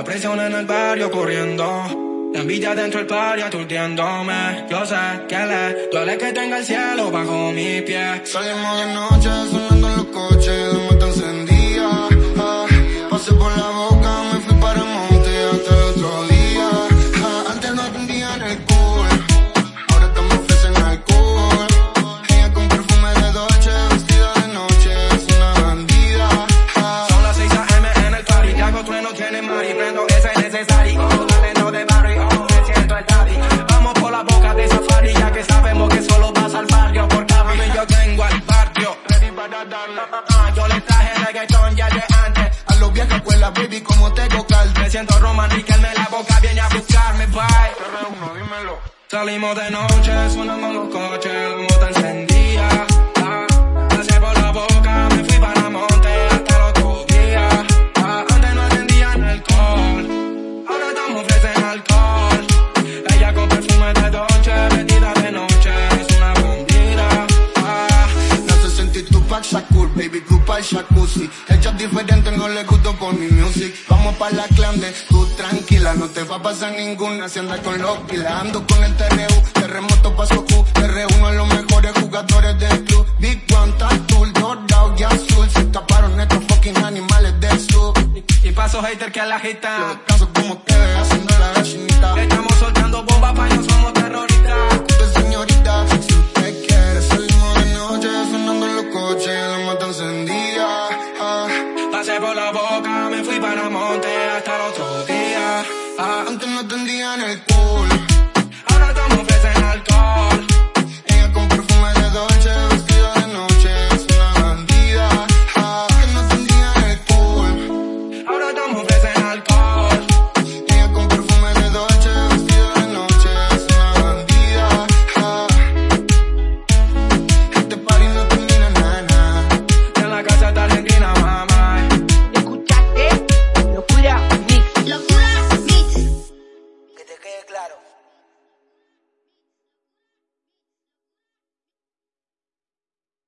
La presión en el barrio corriendo. La envidia dentro del party aturdiéndome. Yo sé que le duele que tenga el cielo bajo mi pie. Salimos de noche el party. Y hago trueno, tiene mari. Prendo ese necesario. Talento de barrio. Me siento estadio. Vamos por la boca de safari. Ya que sabemos que solo vas al barrio. Por cada y yo tengo al barrio. Ready para darle. Ah, ah, yo le traje reggaetón ya de antes. a los viejos escuela, baby, como tengo cal. Me siento él me la boca viene a buscarme, bye. uno, dímelo. Salimos de noche, sonando los coches, la moto music. Hechas diferentes, no le gusto con mi music. Vamos pa' la clande, tú tranquila, no te va a pasar ninguna si andas con los pilas. Ando con el TRU, terremoto paso Q, te uh, reúno a los mejores jugadores del club. Big One, Tatul, Dorado y Azul, se escaparon estos fucking animales del sur. Y, y paso hater que a la gita. Los como ustedes haciendo la gallinita. Estamos soltando bombas pa' no somos terroristas. Escute, señorita, si usted quiere salimos de noche sonando los coches, la mata encendida pasé por la boca, me fui para monte hasta el otro día. Ah, antes no tendría en el